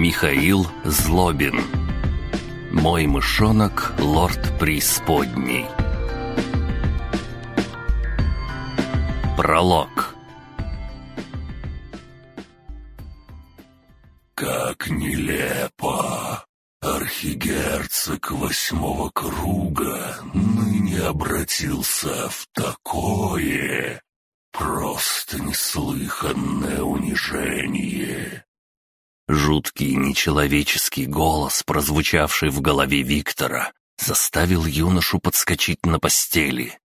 Михаил Злобин Мой мышонок, лорд преисподней Пролог Как нелепо! Архигерцог восьмого круга ныне обратился в такое просто неслыханное унижение. Жуткий нечеловеческий голос, прозвучавший в голове Виктора, заставил юношу подскочить на постели.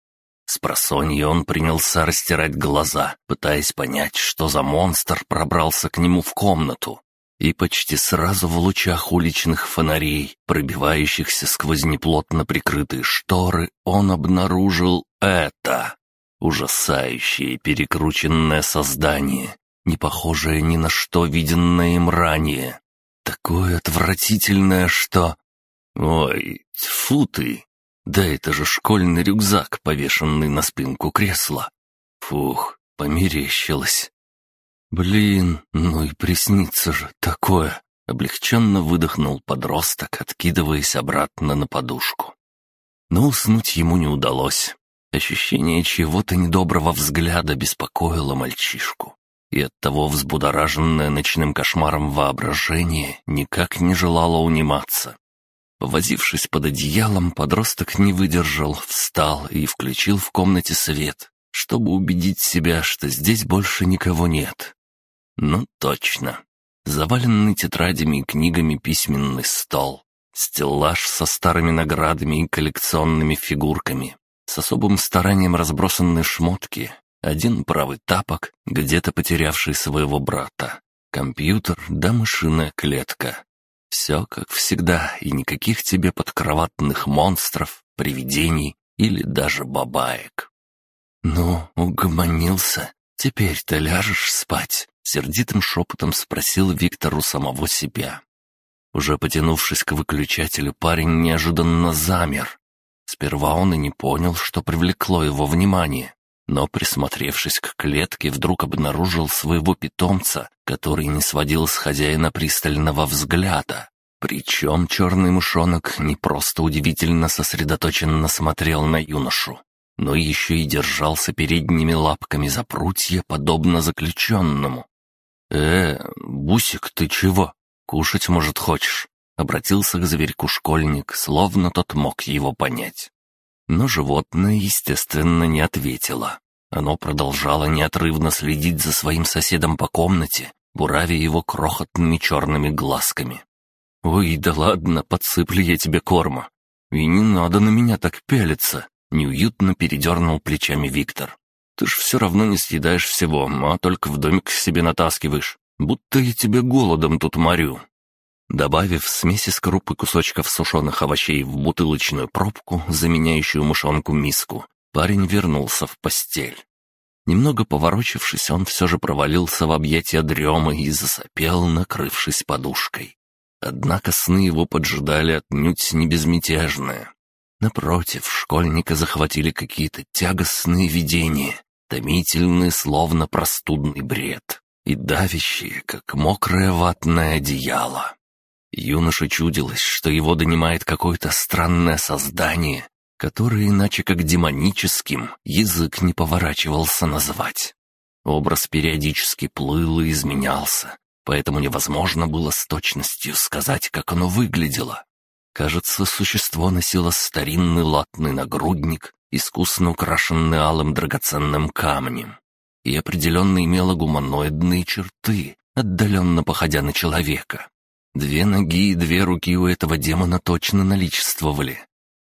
С просонья он принялся растирать глаза, пытаясь понять, что за монстр пробрался к нему в комнату. И почти сразу в лучах уличных фонарей, пробивающихся сквозь неплотно прикрытые шторы, он обнаружил это. Ужасающее перекрученное создание, не похожее ни на что виденное им ранее. Такое отвратительное, что... Ой, тьфу ты! Да это же школьный рюкзак, повешенный на спинку кресла. Фух, померещилось. «Блин, ну и приснится же такое!» — облегченно выдохнул подросток, откидываясь обратно на подушку. Но уснуть ему не удалось. Ощущение чего-то недоброго взгляда беспокоило мальчишку, и оттого взбудораженное ночным кошмаром воображение никак не желало униматься. Повозившись под одеялом, подросток не выдержал, встал и включил в комнате свет, чтобы убедить себя, что здесь больше никого нет. Ну, точно. Заваленный тетрадями и книгами письменный стол, стеллаж со старыми наградами и коллекционными фигурками, с особым старанием разбросанные шмотки, один правый тапок, где-то потерявший своего брата, компьютер да мышиная клетка. Все как всегда, и никаких тебе подкроватных монстров, привидений или даже бабаек. «Ну, угомонился. Теперь-то ляжешь спать?» — сердитым шепотом спросил Виктор у самого себя. Уже потянувшись к выключателю, парень неожиданно замер. Сперва он и не понял, что привлекло его внимание, но, присмотревшись к клетке, вдруг обнаружил своего питомца, который не сводил с хозяина пристального взгляда. Причем черный мышонок не просто удивительно сосредоточенно смотрел на юношу, но еще и держался передними лапками за прутья, подобно заключенному. «Э, Бусик, ты чего? Кушать, может, хочешь?» Обратился к зверьку школьник, словно тот мог его понять. Но животное, естественно, не ответило. Оно продолжало неотрывно следить за своим соседом по комнате, буравя его крохотными черными глазками. «Ой, да ладно, подсыплю я тебе корма. И не надо на меня так пялиться», — неуютно передернул плечами Виктор. «Ты ж все равно не съедаешь всего, а только в домик себе натаскиваешь, будто я тебе голодом тут морю». Добавив смесь из крупы кусочков сушеных овощей в бутылочную пробку, заменяющую мышонку миску, парень вернулся в постель. Немного поворочившись, он все же провалился в объятия дремы и засопел, накрывшись подушкой. Однако сны его поджидали отнюдь не безмятежные. Напротив, школьника захватили какие-то тягостные видения, томительные, словно простудный бред, и давящие, как мокрое ватное одеяло. Юноше чудилось, что его донимает какое-то странное создание, которое иначе как демоническим язык не поворачивался назвать. Образ периодически плыл и изменялся, поэтому невозможно было с точностью сказать, как оно выглядело. Кажется, существо носило старинный латный нагрудник, искусно украшенный алым драгоценным камнем, и определенно имело гуманоидные черты, отдаленно походя на человека. Две ноги и две руки у этого демона точно наличествовали.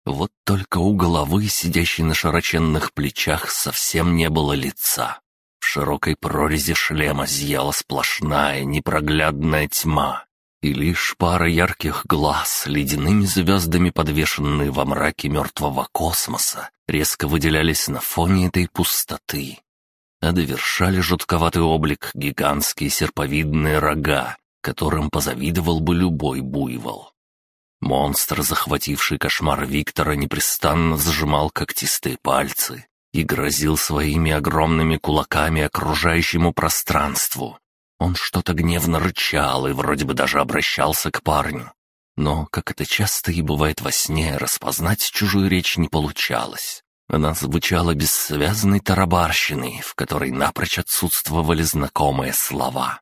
Вот только у головы, сидящей на широченных плечах, совсем не было лица. В широкой прорези шлема зияла сплошная непроглядная тьма, и лишь пара ярких глаз, ледяными звездами подвешенные во мраке мертвого космоса, резко выделялись на фоне этой пустоты. А довершали жутковатый облик гигантские серповидные рога, которым позавидовал бы любой буйвол. Монстр, захвативший кошмар Виктора, непрестанно сжимал когтистые пальцы и грозил своими огромными кулаками окружающему пространству. Он что-то гневно рычал и вроде бы даже обращался к парню. Но, как это часто и бывает во сне, распознать чужую речь не получалось. Она звучала бессвязной тарабарщиной, в которой напрочь отсутствовали знакомые слова.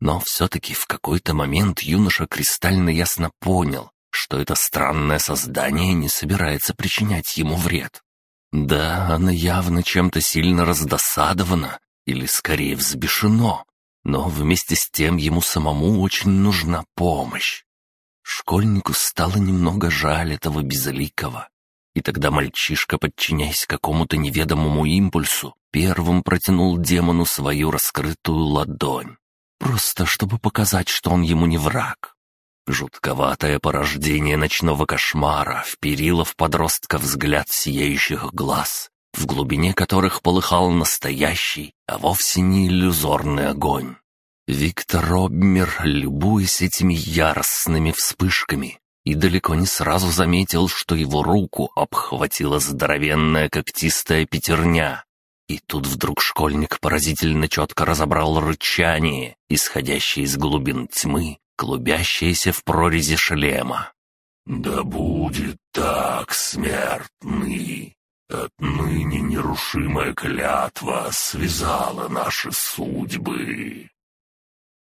Но все-таки в какой-то момент юноша кристально ясно понял, что это странное создание не собирается причинять ему вред. Да, она явно чем-то сильно раздосадована, или скорее взбешено, но вместе с тем ему самому очень нужна помощь. Школьнику стало немного жаль этого безликого. И тогда мальчишка, подчиняясь какому-то неведомому импульсу, первым протянул демону свою раскрытую ладонь. Просто чтобы показать, что он ему не враг. Жутковатое порождение ночного кошмара вперило в подростка взгляд сияющих глаз, в глубине которых полыхал настоящий, а вовсе не иллюзорный огонь. Виктор обмер, любуясь этими яростными вспышками, и далеко не сразу заметил, что его руку обхватила здоровенная когтистая пятерня. И тут вдруг школьник поразительно четко разобрал рычание, исходящее из глубин тьмы, клубящееся в прорези шлема. «Да будет так, смертный! Отныне нерушимая клятва связала наши судьбы!»